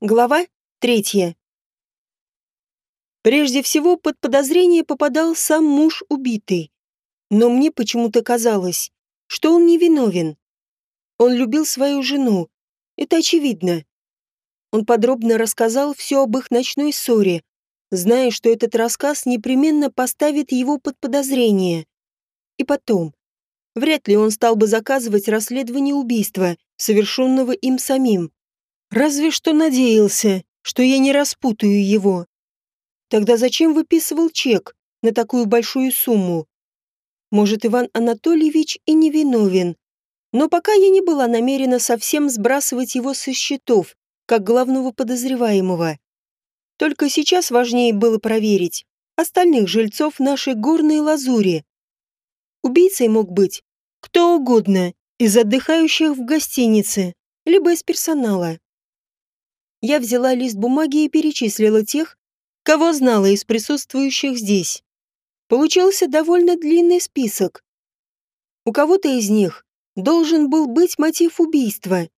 Глава третья. Прежде всего, под подозрение попадал сам муж убитый. Но мне почему-то казалось, что он невиновен. Он любил свою жену. Это очевидно. Он подробно рассказал все об их ночной ссоре, зная, что этот рассказ непременно поставит его под подозрение. И потом, вряд ли он стал бы заказывать расследование убийства, совершенного им самим. Разве что надеялся, что я не распутаю его. Тогда зачем выписывал чек на такую большую сумму? Может, Иван Анатольевич и не виновен. Но пока я не была намерена совсем сбрасывать его со счетов, как главного подозреваемого. Только сейчас важнее было проверить остальных жильцов нашей горной лазури. Убийцей мог быть кто угодно из отдыхающих в гостинице, либо из персонала. Я взяла лист бумаги и перечислила тех, кого знала из присутствующих здесь. Получился довольно длинный список. У кого-то из них должен был быть мотив убийства,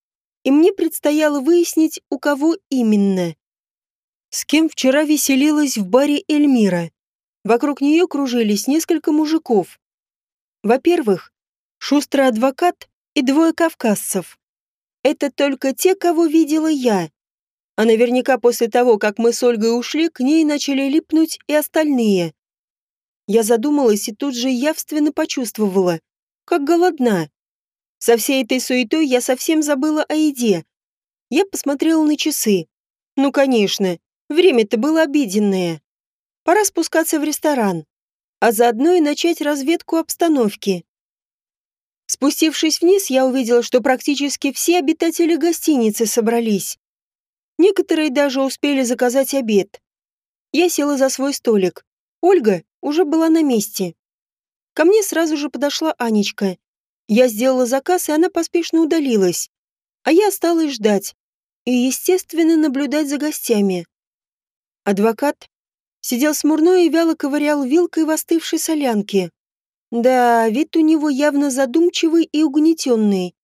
и мне предстояло выяснить, у кого именно. С кем вчера веселилась в баре Эльмира. Вокруг нее кружились несколько мужиков. Во-первых, шустрый адвокат и двое кавказцев. Это только те, кого видела я. А наверняка после того, как мы с Ольгой ушли, к ней начали липнуть и остальные. Я задумалась и тут же явственно почувствовала, как голодна. Со всей этой суетой я совсем забыла о еде. Я посмотрела на часы. Ну, конечно, время-то было обеденное. Пора спускаться в ресторан, а заодно и начать разведку обстановки. Спустившись вниз, я увидела, что практически все обитатели гостиницы собрались. Некоторые даже успели заказать обед. Я села за свой столик. Ольга уже была на месте. Ко мне сразу же подошла Анечка. Я сделала заказ, и она поспешно удалилась. А я осталась ждать и, естественно, наблюдать за гостями. Адвокат сидел смурной и вяло ковырял вилкой в остывшей солянке. Да, вид у него явно задумчивый и угнетенный.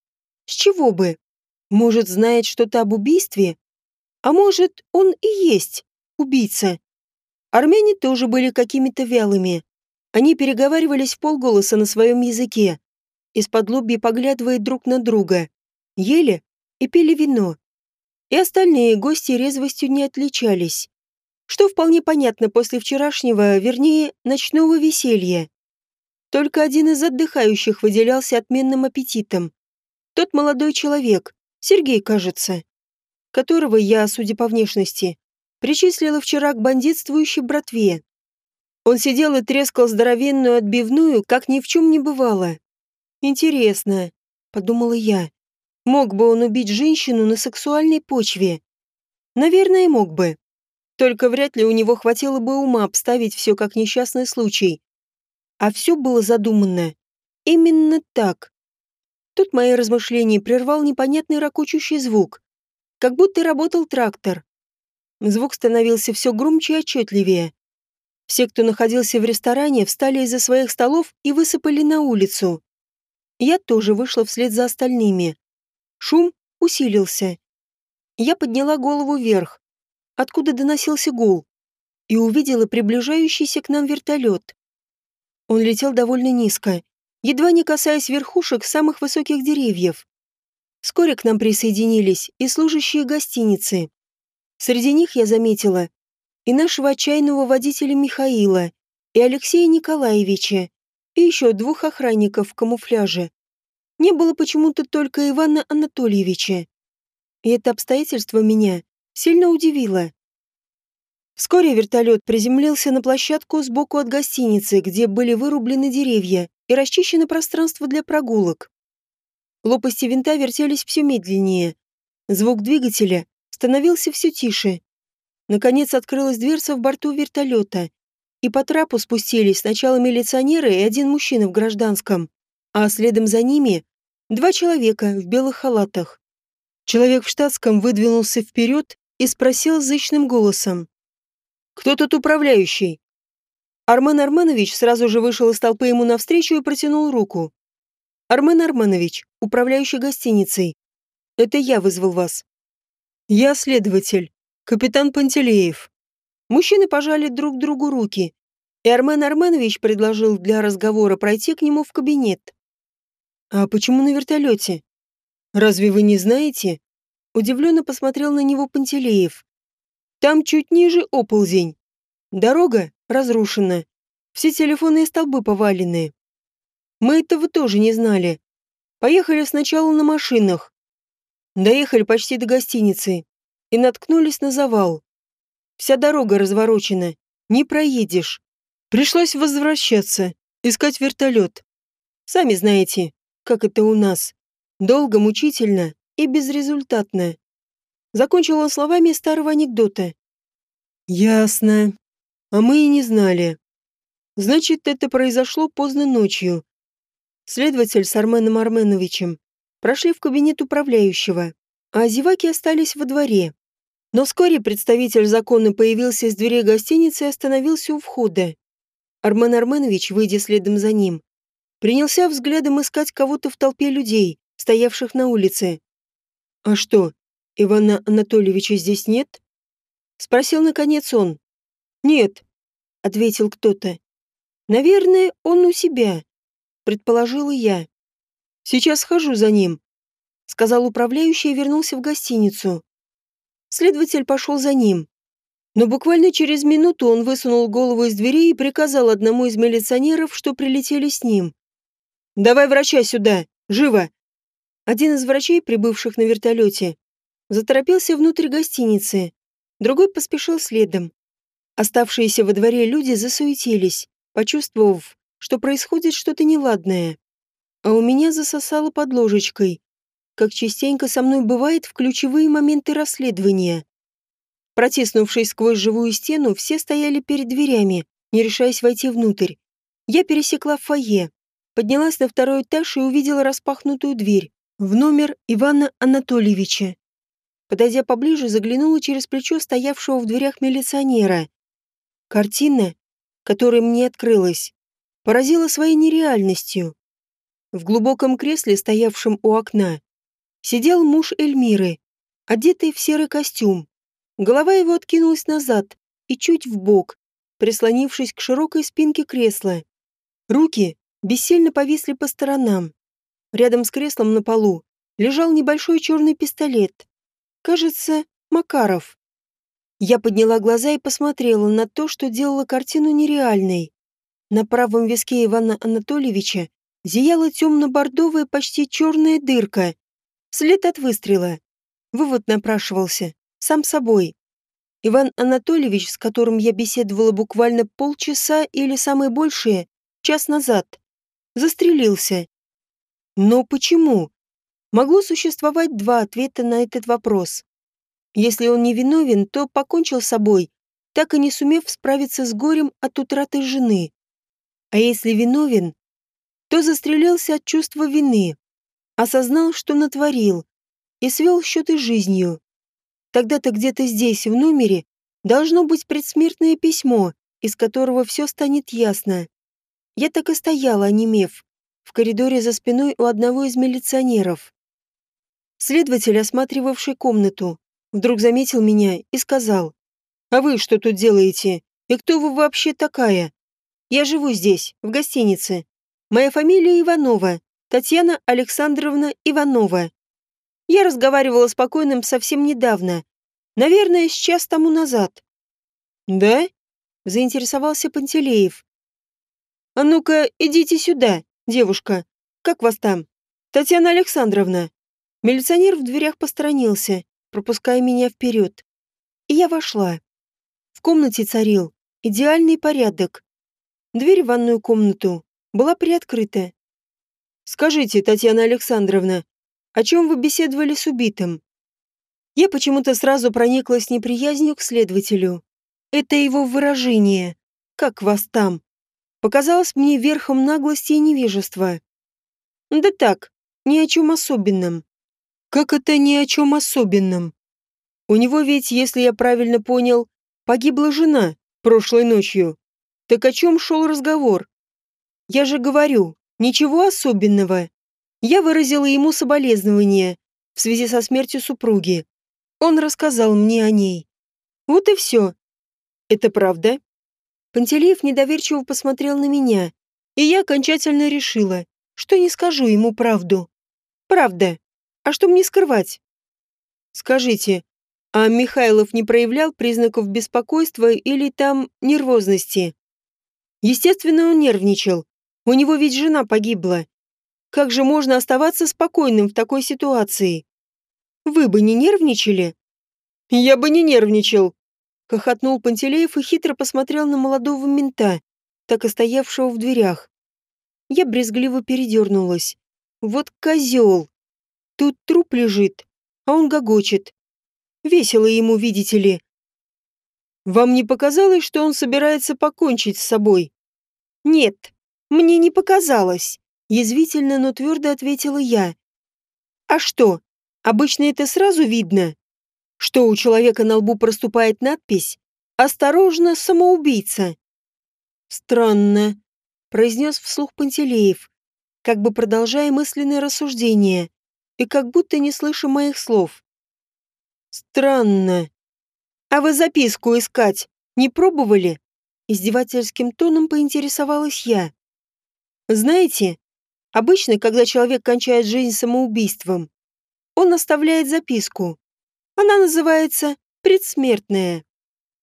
С чего бы? Может, знает что-то об убийстве? А может, он и есть убийца? Армяне тоже были какими-то вялыми. Они переговаривались в полголоса на своем языке, из-под лобья поглядывая друг на друга, ели и пили вино. И остальные гости резвостью не отличались. Что вполне понятно после вчерашнего, вернее, ночного веселья. Только один из отдыхающих выделялся отменным аппетитом. Тот молодой человек, Сергей, кажется которого я, судя по внешности, причислила вчера к бандитствующей братве. Он сидел и трескал здоровенную отбивную, как ни в чем не бывало. «Интересно», — подумала я, — «мог бы он убить женщину на сексуальной почве?» «Наверное, мог бы. Только вряд ли у него хватило бы ума обставить все как несчастный случай. А все было задумано. Именно так. Тут мои размышления прервал непонятный ракочущий звук как будто работал трактор. Звук становился все громче и отчетливее. Все, кто находился в ресторане, встали из-за своих столов и высыпали на улицу. Я тоже вышла вслед за остальными. Шум усилился. Я подняла голову вверх, откуда доносился гул, и увидела приближающийся к нам вертолет. Он летел довольно низко, едва не касаясь верхушек самых высоких деревьев. Вскоре к нам присоединились и служащие гостиницы. Среди них я заметила и нашего отчаянного водителя Михаила, и Алексея Николаевича, и еще двух охранников в камуфляже. Не было почему-то только Ивана Анатольевича. И это обстоятельство меня сильно удивило. Вскоре вертолет приземлился на площадку сбоку от гостиницы, где были вырублены деревья и расчищено пространство для прогулок. Лопасти винта вертелись все медленнее. Звук двигателя становился все тише. Наконец открылась дверца в борту вертолета, и по трапу спустились сначала милиционеры и один мужчина в гражданском, а следом за ними два человека в белых халатах. Человек в штатском выдвинулся вперед и спросил зычным голосом. «Кто тут управляющий?» Армен Арменович сразу же вышел из толпы ему навстречу и протянул руку. «Армен Арменович, управляющий гостиницей. Это я вызвал вас». Я следователь, капитан Пантелеев. Мужчины пожали друг другу руки, и Армен Арменович предложил для разговора пройти к нему в кабинет. «А почему на вертолете? Разве вы не знаете?» Удивленно посмотрел на него Пантелеев. «Там чуть ниже оползень. Дорога разрушена. Все телефонные столбы повалены. Мы этого тоже не знали. Поехали сначала на машинах. Доехали почти до гостиницы и наткнулись на завал. Вся дорога разворочена. Не проедешь. Пришлось возвращаться, искать вертолет. Сами знаете, как это у нас. Долго, мучительно и безрезультатно. Закончил он словами старого анекдота. Ясно. А мы и не знали. Значит, это произошло поздно ночью. Следователь с Арменом Арменовичем прошли в кабинет управляющего, а зеваки остались во дворе. Но вскоре представитель закона появился из дверей гостиницы и остановился у входа. Армен Арменович, выйдя следом за ним, принялся взглядом искать кого-то в толпе людей, стоявших на улице. «А что, Ивана Анатольевича здесь нет?» Спросил наконец он. «Нет», — ответил кто-то. «Наверное, он у себя предположила я. «Сейчас схожу за ним», — сказал управляющий и вернулся в гостиницу. Следователь пошел за ним. Но буквально через минуту он высунул голову из двери и приказал одному из милиционеров, что прилетели с ним. «Давай врача сюда! Живо!» Один из врачей, прибывших на вертолете, заторопился внутрь гостиницы, другой поспешил следом. Оставшиеся во дворе люди засуетились, почувствовав, что происходит что-то неладное. А у меня засосало под ложечкой, как частенько со мной бывает в ключевые моменты расследования. Протиснувшись сквозь живую стену, все стояли перед дверями, не решаясь войти внутрь. Я пересекла фойе, поднялась на второй этаж и увидела распахнутую дверь в номер Ивана Анатольевича. Подойдя поближе, заглянула через плечо стоявшего в дверях милиционера. Картина, которая мне открылась, поразила своей нереальностью. В глубоком кресле, стоявшем у окна, сидел муж Эльмиры, одетый в серый костюм. Голова его откинулась назад и чуть в бок, прислонившись к широкой спинке кресла. Руки бессильно повисли по сторонам. Рядом с креслом на полу лежал небольшой черный пистолет. Кажется, Макаров. Я подняла глаза и посмотрела на то, что делало картину нереальной. На правом виске Ивана Анатольевича зияла темно-бордовая, почти черная дырка. След от выстрела. Вывод напрашивался. Сам собой. Иван Анатольевич, с которым я беседовала буквально полчаса или самое большее, час назад, застрелился. Но почему? Могло существовать два ответа на этот вопрос. Если он не виновен, то покончил с собой, так и не сумев справиться с горем от утраты жены. А если виновен, то застрелился от чувства вины, осознал, что натворил, и свел счеты жизнью. Тогда-то где-то здесь, в номере, должно быть предсмертное письмо, из которого все станет ясно. Я так и стояла, онемев, в коридоре за спиной у одного из милиционеров. Следователь, осматривавший комнату, вдруг заметил меня и сказал, «А вы что тут делаете? И кто вы вообще такая?» Я живу здесь, в гостинице. Моя фамилия Иванова, Татьяна Александровна Иванова. Я разговаривала с покойным совсем недавно. Наверное, с час тому назад. Да? Заинтересовался Пантелеев. А ну-ка, идите сюда, девушка. Как вас там? Татьяна Александровна. Милиционер в дверях посторонился, пропуская меня вперед. И я вошла. В комнате царил идеальный порядок. Дверь в ванную комнату была приоткрыта. «Скажите, Татьяна Александровна, о чем вы беседовали с убитым?» Я почему-то сразу прониклась неприязнью к следователю. Это его выражение «как вас там» показалось мне верхом наглости и невежества. Да так, ни о чем особенном. Как это ни о чем особенном? У него ведь, если я правильно понял, погибла жена прошлой ночью. Так о чем шел разговор? Я же говорю, ничего особенного. Я выразила ему соболезнования в связи со смертью супруги. Он рассказал мне о ней. Вот и все. Это правда? Пантелеев недоверчиво посмотрел на меня, и я окончательно решила, что не скажу ему правду. Правда. А что мне скрывать? Скажите, а Михайлов не проявлял признаков беспокойства или там нервозности? Естественно, он нервничал. У него ведь жена погибла. Как же можно оставаться спокойным в такой ситуации? Вы бы не нервничали? Я бы не нервничал. Хохотнул Пантелеев и хитро посмотрел на молодого мента, так и стоявшего в дверях. Я брезгливо передернулась. Вот козел. Тут труп лежит, а он гогочет. Весело ему, видите ли. Вам не показалось, что он собирается покончить с собой? Нет, мне не показалось. Язвительно, но твердо ответила я. А что, обычно это сразу видно? Что у человека на лбу проступает надпись «Осторожно, самоубийца». Странно, произнес вслух Пантелеев, как бы продолжая мысленное рассуждение и как будто не слыша моих слов. Странно. А вы записку искать не пробовали? Издевательским тоном поинтересовалась я. Знаете, обычно, когда человек кончает жизнь самоубийством, он оставляет записку. Она называется «предсмертная».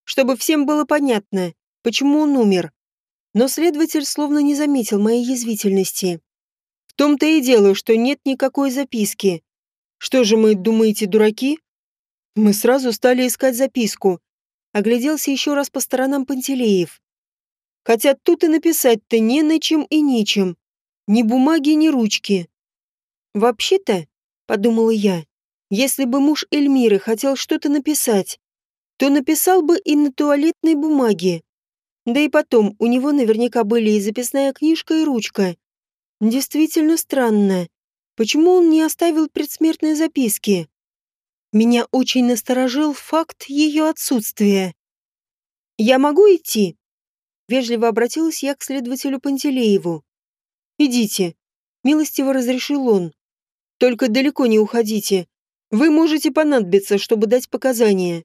Чтобы всем было понятно, почему он умер. Но следователь словно не заметил моей язвительности. В том-то и дело, что нет никакой записки. Что же мы, думаете, дураки? Мы сразу стали искать записку. Огляделся еще раз по сторонам Пантелеев. Хотя тут и написать-то не на чем и ничем. Ни бумаги, ни ручки. Вообще-то, подумала я, если бы муж Эльмиры хотел что-то написать, то написал бы и на туалетной бумаге. Да и потом, у него наверняка были и записная книжка, и ручка. Действительно странно. Почему он не оставил предсмертные записки? Меня очень насторожил факт ее отсутствия. «Я могу идти?» Вежливо обратилась я к следователю Пантелееву. «Идите», — милостиво разрешил он. «Только далеко не уходите. Вы можете понадобиться, чтобы дать показания».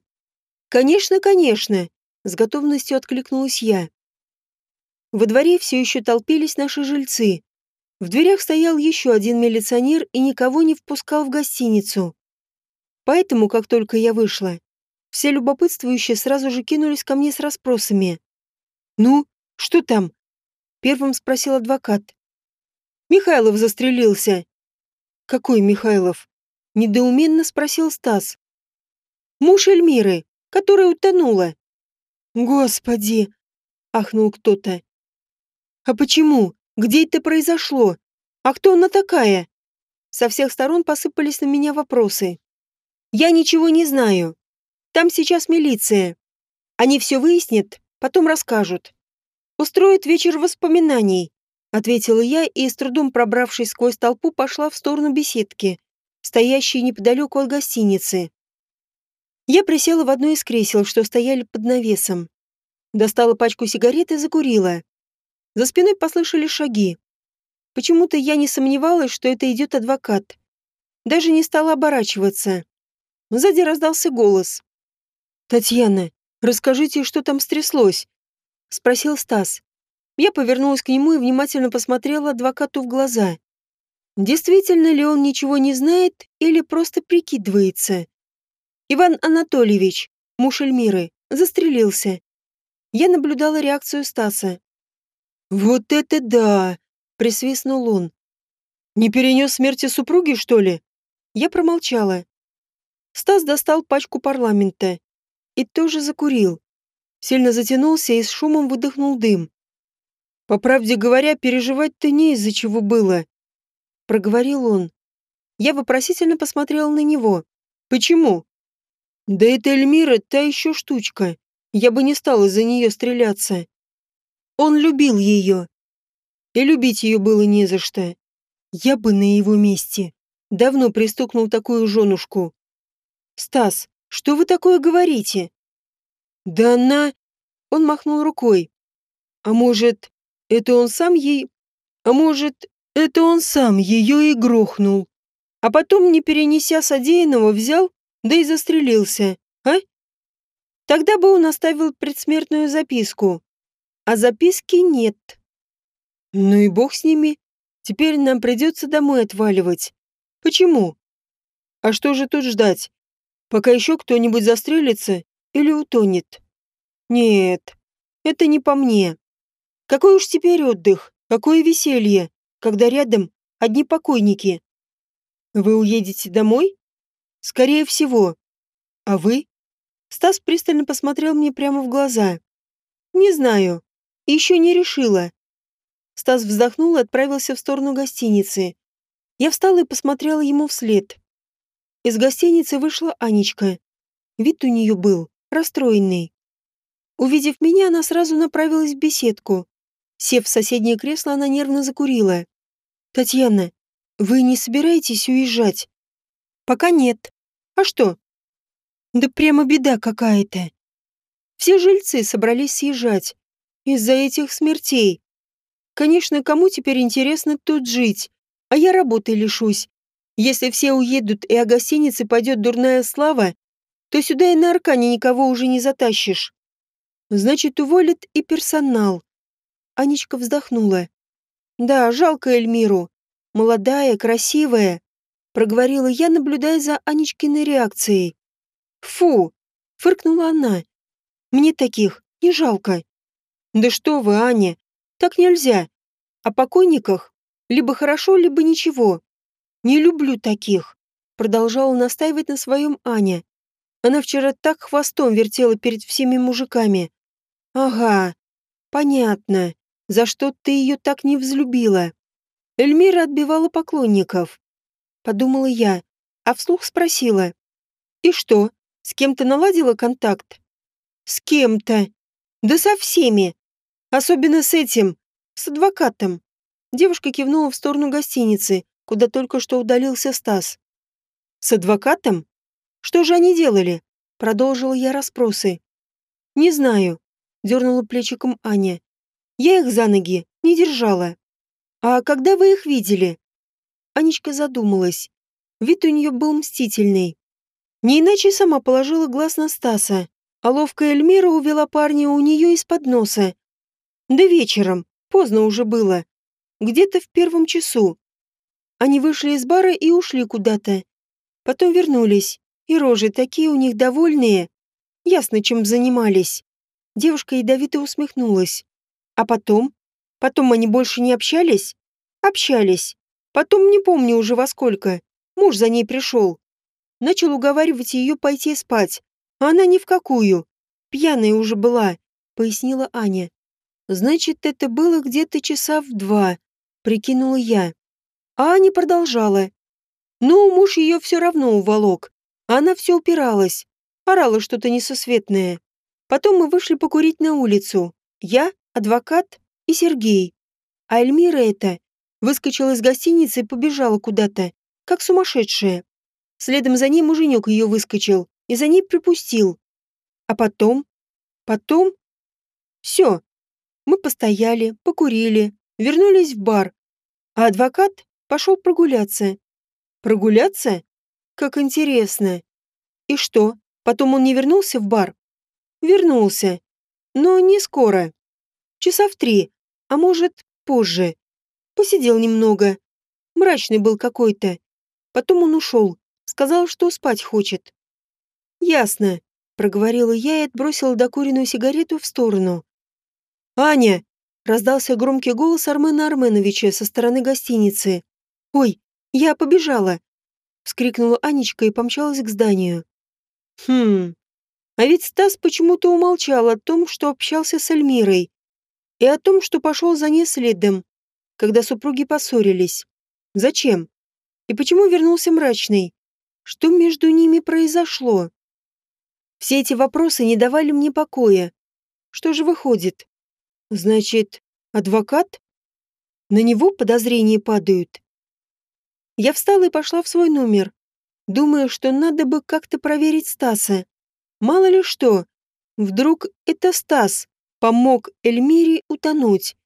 «Конечно, конечно», — с готовностью откликнулась я. Во дворе все еще толпились наши жильцы. В дверях стоял еще один милиционер и никого не впускал в гостиницу. Поэтому, как только я вышла, все любопытствующие сразу же кинулись ко мне с расспросами. «Ну, что там?» — первым спросил адвокат. «Михайлов застрелился». «Какой Михайлов?» — недоуменно спросил Стас. «Муж Эльмиры, которая утонула». «Господи!» — ахнул кто-то. «А почему? Где это произошло? А кто она такая?» Со всех сторон посыпались на меня вопросы. Я ничего не знаю. Там сейчас милиция. Они все выяснят, потом расскажут. Устроят вечер воспоминаний, ответила я и, с трудом пробравшись сквозь толпу, пошла в сторону беседки, стоящей неподалеку от гостиницы. Я присела в одно из кресел, что стояли под навесом. Достала пачку сигарет и закурила. За спиной послышались шаги. Почему-то я не сомневалась, что это идет адвокат. Даже не стала оборачиваться. Сзади раздался голос. «Татьяна, расскажите, что там стряслось?» — спросил Стас. Я повернулась к нему и внимательно посмотрела адвокату в глаза. Действительно ли он ничего не знает или просто прикидывается? Иван Анатольевич, муж Эльмиры, застрелился. Я наблюдала реакцию Стаса. «Вот это да!» — присвистнул он. «Не перенес смерти супруги, что ли?» Я промолчала. Стас достал пачку парламента и тоже закурил. Сильно затянулся и с шумом выдохнул дым. «По правде говоря, переживать-то не из-за чего было», — проговорил он. Я вопросительно посмотрела на него. «Почему?» «Да это Эльмира та еще штучка. Я бы не стал из-за нее стреляться. Он любил ее. И любить ее было не за что. Я бы на его месте давно пристукнул такую женушку. «Стас, что вы такое говорите?» «Да она...» Он махнул рукой. «А может, это он сам ей... А может, это он сам ее и грохнул. А потом, не перенеся содеянного, взял Да и застрелился, а? Тогда бы он оставил предсмертную записку. А записки нет. Ну и бог с ними. Теперь нам придется домой отваливать. Почему? А что же тут ждать? Пока еще кто-нибудь застрелится или утонет? Нет, это не по мне. Какой уж теперь отдых, какое веселье, когда рядом одни покойники. Вы уедете домой? Скорее всего. А вы? Стас пристально посмотрел мне прямо в глаза. Не знаю. Еще не решила. Стас вздохнул и отправился в сторону гостиницы. Я встала и посмотрела ему вслед. Из гостиницы вышла Анечка. Вид у нее был расстроенный. Увидев меня, она сразу направилась в беседку. Сев в соседнее кресло, она нервно закурила. «Татьяна, вы не собираетесь уезжать?» «Пока нет. А что?» «Да прямо беда какая-то. Все жильцы собрались съезжать. Из-за этих смертей. Конечно, кому теперь интересно тут жить? А я работы лишусь. Если все уедут и о гостинице пойдет дурная слава, то сюда и на Аркане никого уже не затащишь. Значит, уволят и персонал. Анечка вздохнула. Да, жалко Эльмиру. Молодая, красивая. Проговорила я, наблюдая за Анечкиной реакцией. Фу! Фыркнула она. Мне таких не жалко. Да что вы, Аня, так нельзя. О покойниках либо хорошо, либо ничего. Не люблю таких. Продолжала настаивать на своем Аня. Она вчера так хвостом вертела перед всеми мужиками. Ага, понятно, за что ты ее так не взлюбила. Эльмира отбивала поклонников. Подумала я, а вслух спросила. И что, с кем-то наладила контакт? С кем-то. Да со всеми. Особенно с этим, с адвокатом. Девушка кивнула в сторону гостиницы, куда только что удалился Стас. С адвокатом? Что же они делали? Продолжила я расспросы. Не знаю, дернула плечиком Аня. Я их за ноги не держала. А когда вы их видели? Анечка задумалась. Вид у нее был мстительный. Не иначе сама положила глаз на Стаса, а ловкая Эльмира увела парня у нее из-под носа да вечером, поздно уже было. Где-то в первом часу. Они вышли из бара и ушли куда-то. Потом вернулись, и рожи такие у них довольные. Ясно, чем занимались. Девушка ядовито усмехнулась. А потом? Потом они больше не общались? Общались. Потом не помню уже во сколько. Муж за ней пришел. Начал уговаривать ее пойти спать. А она ни в какую. Пьяная уже была, пояснила Аня. Значит, это было где-то часа в два, прикинула я. А Аня продолжала. Ну, муж ее все равно уволок. Она все упиралась. Орала что-то несусветное. Потом мы вышли покурить на улицу. Я, адвокат и Сергей. А Эльмира эта выскочила из гостиницы и побежала куда-то, как сумасшедшая. Следом за ней муженек ее выскочил и за ней припустил. А потом... Потом... Все, мы постояли, покурили, вернулись в бар, а адвокат пошел прогуляться. Прогуляться? Как интересно. И что, потом он не вернулся в бар? Вернулся. Но не скоро. Часа в три, а может, позже. Посидел немного. Мрачный был какой-то. Потом он ушел. Сказал, что спать хочет. «Ясно», — проговорила я и отбросила докуренную сигарету в сторону. «Аня!» — раздался громкий голос Армена Арменовича со стороны гостиницы. «Ой, я побежала!» — вскрикнула Анечка и помчалась к зданию. «Хм... А ведь Стас почему-то умолчал о том, что общался с Эльмирой, и о том, что пошел за ней следом, когда супруги поссорились. Зачем? И почему вернулся мрачный? Что между ними произошло? Все эти вопросы не давали мне покоя. Что же выходит? Значит, адвокат? На него подозрения падают. Я встала и пошла в свой номер, думая, что надо бы как-то проверить Стаса. Мало ли что, вдруг это Стас помог Эльмире утонуть.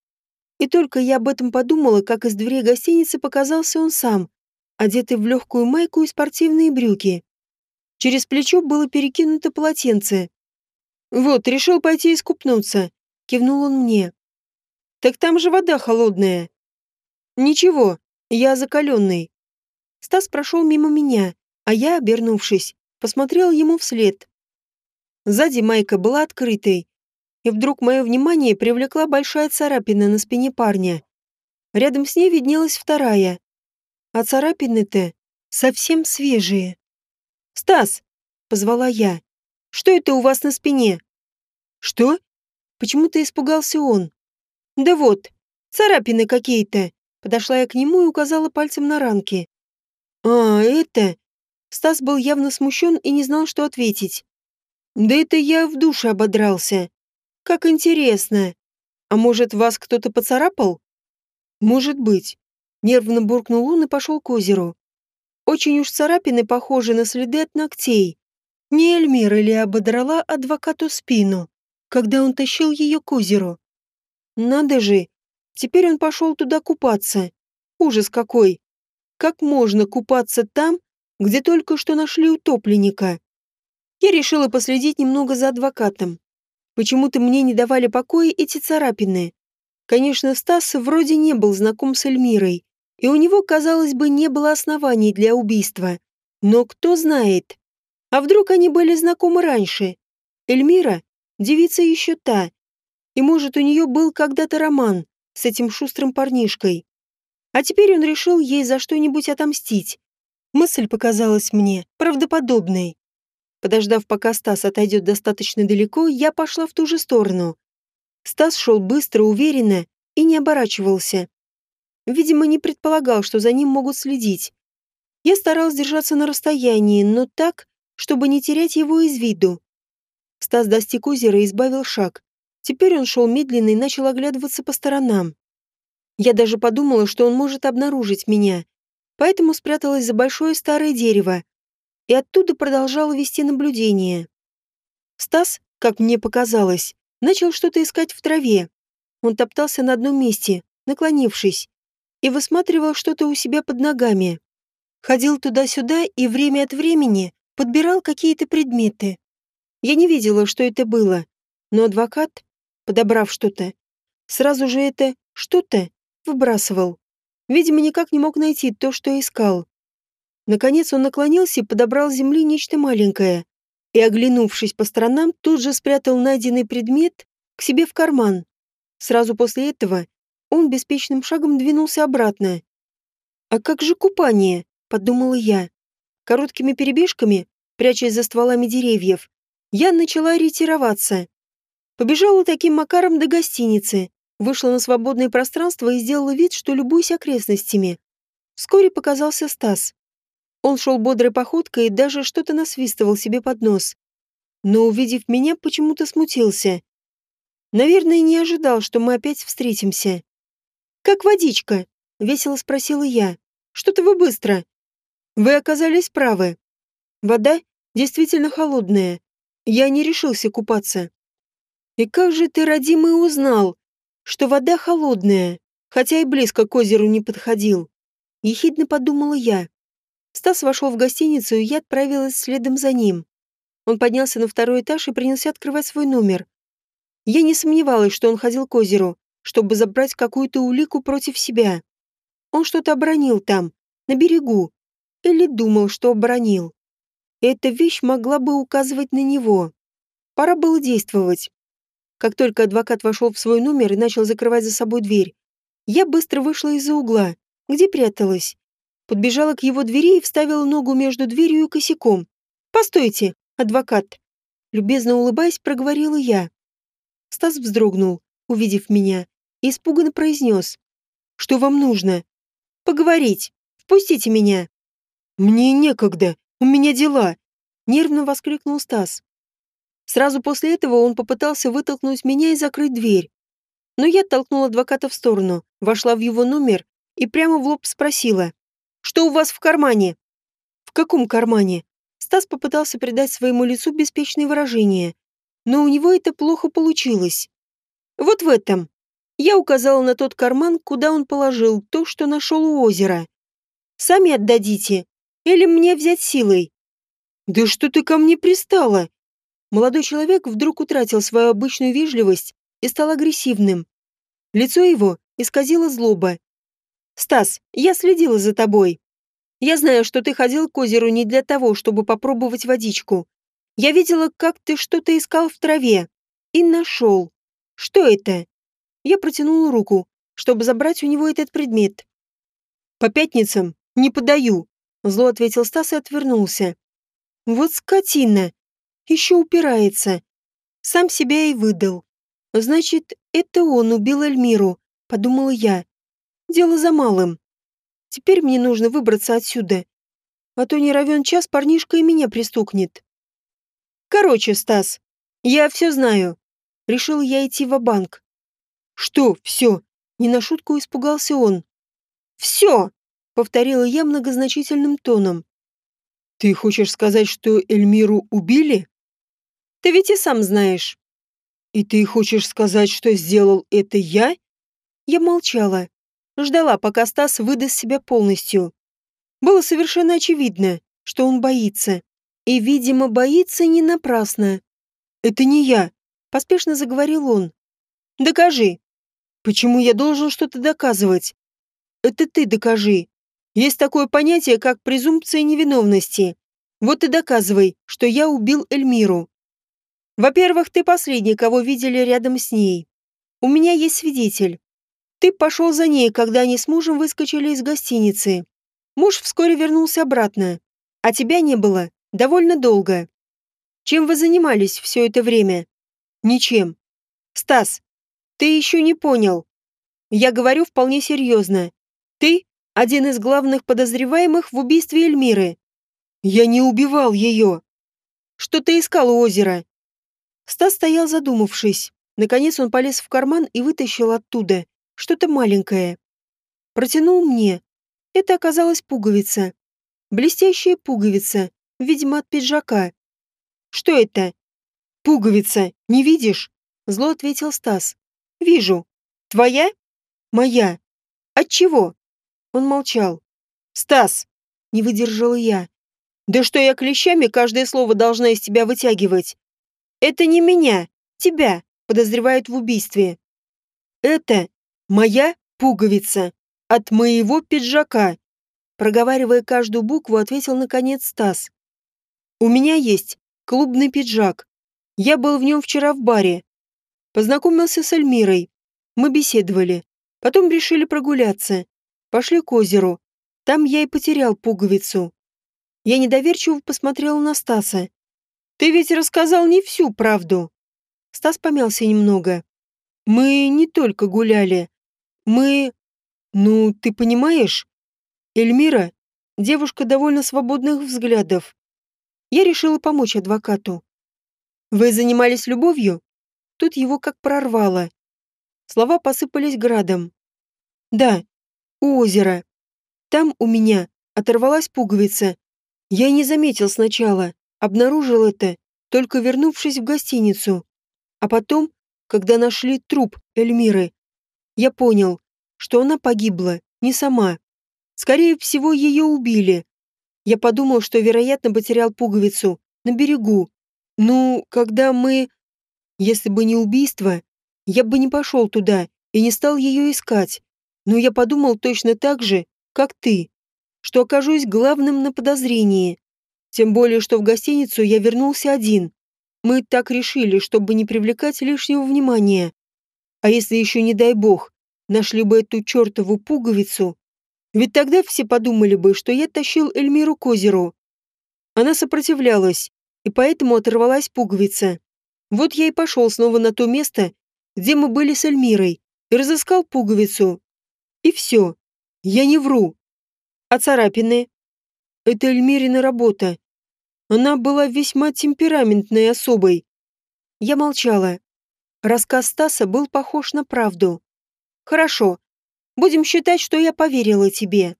И только я об этом подумала, как из дверей гостиницы показался он сам, одетый в легкую майку и спортивные брюки. Через плечо было перекинуто полотенце. «Вот, решил пойти искупнуться», — кивнул он мне. «Так там же вода холодная». «Ничего, я закаленный». Стас прошел мимо меня, а я, обернувшись, посмотрел ему вслед. Сзади майка была открытой, и вдруг мое внимание привлекла большая царапина на спине парня. Рядом с ней виднелась вторая. А царапины-то совсем свежие. «Стас!» — позвала я. «Что это у вас на спине?» «Что?» Почему-то испугался он. «Да вот, царапины какие-то». Подошла я к нему и указала пальцем на ранки. «А, это...» Стас был явно смущен и не знал, что ответить. «Да это я в душе ободрался. Как интересно. А может, вас кто-то поцарапал?» «Может быть». Нервно буркнул он и пошел к озеру. Очень уж царапины похожи на следы от ногтей. Не Эльмира ли ободрала адвокату спину, когда он тащил ее к озеру? Надо же, теперь он пошел туда купаться. Ужас какой! Как можно купаться там, где только что нашли утопленника? Я решила последить немного за адвокатом. Почему-то мне не давали покоя эти царапины. Конечно, Стас вроде не был знаком с Эльмирой, и у него, казалось бы, не было оснований для убийства. Но кто знает? А вдруг они были знакомы раньше? Эльмира — девица еще та. И может, у нее был когда-то роман с этим шустрым парнишкой. А теперь он решил ей за что-нибудь отомстить. Мысль показалась мне правдоподобной. Подождав, пока Стас отойдет достаточно далеко, я пошла в ту же сторону. Стас шел быстро, уверенно и не оборачивался. Видимо, не предполагал, что за ним могут следить. Я старалась держаться на расстоянии, но так, чтобы не терять его из виду. Стас достиг озера и избавил шаг. Теперь он шел медленно и начал оглядываться по сторонам. Я даже подумала, что он может обнаружить меня, поэтому спряталась за большое старое дерево и оттуда продолжала вести наблюдение. Стас, как мне показалось, начал что-то искать в траве. Он топтался на одном месте, наклонившись, и высматривал что-то у себя под ногами. Ходил туда-сюда и время от времени подбирал какие-то предметы. Я не видела, что это было, но адвокат, подобрав что-то, сразу же это что-то выбрасывал. Видимо, никак не мог найти то, что искал. Наконец он наклонился и подобрал с земли нечто маленькое, и, оглянувшись по сторонам, тут же спрятал найденный предмет к себе в карман. Сразу после этого он беспечным шагом двинулся обратно. «А как же купание?» – подумала я. Короткими перебежками, прячась за стволами деревьев, я начала ретироваться. Побежала таким макаром до гостиницы, вышла на свободное пространство и сделала вид, что любуюсь окрестностями. Вскоре показался Стас. Он шел бодрой походкой и даже что-то насвистывал себе под нос. Но, увидев меня, почему-то смутился. Наверное, не ожидал, что мы опять встретимся. «Как водичка?» — весело спросила я. «Что-то вы быстро». «Вы оказались правы. Вода действительно холодная. Я не решился купаться». «И как же ты, родимый, узнал, что вода холодная, хотя и близко к озеру не подходил?» Ехидно подумала я. Стас вошел в гостиницу, и я отправилась следом за ним. Он поднялся на второй этаж и принялся открывать свой номер. Я не сомневалась, что он ходил к озеру, чтобы забрать какую-то улику против себя. Он что-то обронил там, на берегу, или думал, что обронил. Эта вещь могла бы указывать на него. Пора было действовать. Как только адвокат вошел в свой номер и начал закрывать за собой дверь, я быстро вышла из-за угла, где пряталась. Подбежала к его двери и вставила ногу между дверью и косяком. «Постойте, адвокат!» Любезно улыбаясь, проговорила я. Стас вздрогнул, увидев меня, испуганно произнес. «Что вам нужно?» «Поговорить. Впустите меня». «Мне некогда. У меня дела», — нервно воскликнул Стас. Сразу после этого он попытался вытолкнуть меня и закрыть дверь. Но я толкнула адвоката в сторону, вошла в его номер и прямо в лоб спросила. «Что у вас в кармане?» «В каком кармане?» Стас попытался придать своему лицу беспечное выражение, но у него это плохо получилось. «Вот в этом». Я указала на тот карман, куда он положил то, что нашел у озера. «Сами отдадите? Или мне взять силой?» «Да что ты ко мне пристала?» Молодой человек вдруг утратил свою обычную вежливость и стал агрессивным. Лицо его исказило злоба. «Стас, я следила за тобой. Я знаю, что ты ходил к озеру не для того, чтобы попробовать водичку. Я видела, как ты что-то искал в траве. И нашел. Что это?» Я протянула руку, чтобы забрать у него этот предмет. «По пятницам не подаю», — зло ответил Стас и отвернулся. «Вот скотина! Еще упирается. Сам себя и выдал. Значит, это он убил Эльмиру, подумала я. Дело за малым. Теперь мне нужно выбраться отсюда. А то не равен час парнишка и меня пристукнет. Короче, Стас, я все знаю. Решил я идти в банк Что, все? Не на шутку испугался он. Все! Повторила я многозначительным тоном. Ты хочешь сказать, что Эльмиру убили? Ты ведь и сам знаешь. И ты хочешь сказать, что сделал это я? Я молчала. Ждала, пока Стас выдаст себя полностью. Было совершенно очевидно, что он боится. И, видимо, боится не напрасно. «Это не я», — поспешно заговорил он. «Докажи». «Почему я должен что-то доказывать?» «Это ты докажи. Есть такое понятие, как презумпция невиновности. Вот и доказывай, что я убил Эльмиру. Во-первых, ты последний, кого видели рядом с ней. У меня есть свидетель. Ты пошел за ней, когда они с мужем выскочили из гостиницы. Муж вскоре вернулся обратно, а тебя не было довольно долго. Чем вы занимались все это время? Ничем. Стас, ты еще не понял. Я говорю вполне серьезно. Ты – один из главных подозреваемых в убийстве Эльмиры. Я не убивал ее. Что ты искал у озера? Стас стоял задумавшись. Наконец он полез в карман и вытащил оттуда что-то маленькое. Протянул мне. Это оказалась пуговица. Блестящая пуговица, видимо, от пиджака. Что это? Пуговица, не видишь? Зло ответил Стас. Вижу. Твоя? Моя. От чего? Он молчал. Стас, не выдержала я. Да что я клещами каждое слово должна из тебя вытягивать? Это не меня, тебя подозревают в убийстве. Это Моя пуговица. От моего пиджака. Проговаривая каждую букву, ответил наконец Стас. У меня есть клубный пиджак. Я был в нем вчера в баре. Познакомился с Альмирой. Мы беседовали. Потом решили прогуляться. Пошли к озеру. Там я и потерял пуговицу. Я недоверчиво посмотрела на Стаса. «Ты ведь рассказал не всю правду». Стас помялся немного. «Мы не только гуляли. Мы... Ну, ты понимаешь? Эльмира — девушка довольно свободных взглядов. Я решила помочь адвокату. Вы занимались любовью? Тут его как прорвало. Слова посыпались градом. Да, у озера. Там у меня оторвалась пуговица. Я не заметил сначала, обнаружил это, только вернувшись в гостиницу. А потом, когда нашли труп Эльмиры, я понял, что она погибла не сама. Скорее всего, ее убили. Я подумал, что, вероятно, потерял пуговицу на берегу. Ну, когда мы... Если бы не убийство, я бы не пошел туда и не стал ее искать. Но я подумал точно так же, как ты, что окажусь главным на подозрении. Тем более, что в гостиницу я вернулся один. Мы так решили, чтобы не привлекать лишнего внимания. А если еще, не дай бог, нашли бы эту чертову пуговицу, ведь тогда все подумали бы, что я тащил Эльмиру к озеру. Она сопротивлялась, и поэтому оторвалась пуговица. Вот я и пошел снова на то место, где мы были с Эльмирой, и разыскал пуговицу. И все. Я не вру. А царапины? Это Эльмирина работа. Она была весьма темпераментной особой. Я молчала. Рассказ Стаса был похож на правду. «Хорошо. Будем считать, что я поверила тебе.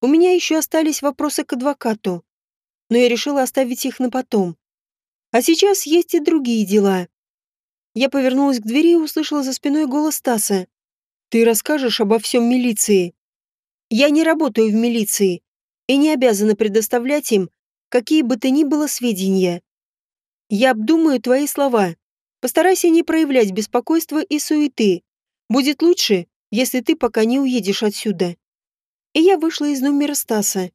У меня еще остались вопросы к адвокату, но я решила оставить их на потом. А сейчас есть и другие дела». Я повернулась к двери и услышала за спиной голос Стаса. «Ты расскажешь обо всем милиции?» «Я не работаю в милиции и не обязана предоставлять им какие бы то ни было сведения. Я обдумаю твои слова. Постарайся не проявлять беспокойства и суеты. Будет лучше, если ты пока не уедешь отсюда. И я вышла из номера Стаса,